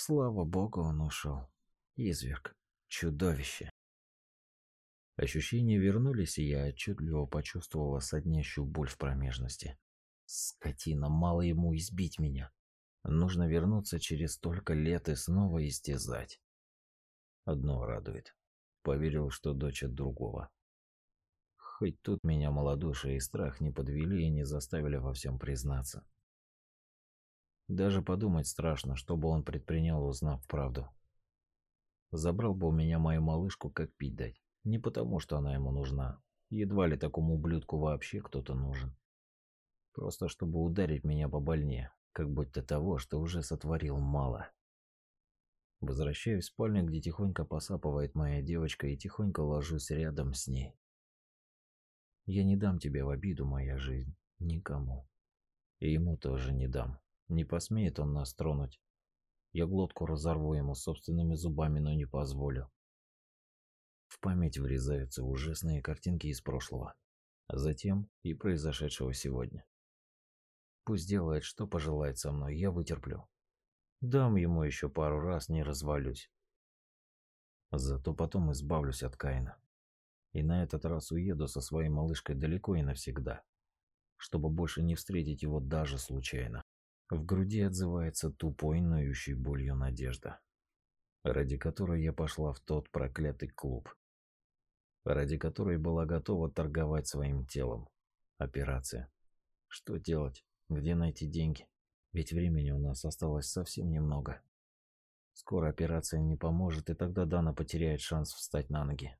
Слава богу, он ушел. Изверг. Чудовище. Ощущения вернулись, и я отчетливо почувствовала соднящую боль в промежности. Скотина, мало ему избить меня. Нужно вернуться через столько лет и снова истязать. Одно радует. Поверил, что дочь от другого. Хоть тут меня малодушие и страх не подвели и не заставили во всем признаться. Даже подумать страшно, что бы он предпринял, узнав правду. Забрал бы у меня мою малышку, как пить дать. Не потому, что она ему нужна. Едва ли такому ублюдку вообще кто-то нужен. Просто чтобы ударить меня побольнее, как будто того, что уже сотворил мало. Возвращаюсь в спальню, где тихонько посапывает моя девочка, и тихонько ложусь рядом с ней. Я не дам тебе в обиду, моя жизнь, никому. И ему тоже не дам. Не посмеет он нас тронуть. Я глотку разорву ему собственными зубами, но не позволю. В память врезаются ужасные картинки из прошлого, а затем и произошедшего сегодня. Пусть делает, что пожелает со мной, я вытерплю. Дам ему еще пару раз, не развалюсь. Зато потом избавлюсь от Каина. И на этот раз уеду со своей малышкой далеко и навсегда, чтобы больше не встретить его даже случайно. В груди отзывается тупой, ноющей болью надежда, ради которой я пошла в тот проклятый клуб, ради которой была готова торговать своим телом. Операция. Что делать? Где найти деньги? Ведь времени у нас осталось совсем немного. Скоро операция не поможет, и тогда Дана потеряет шанс встать на ноги.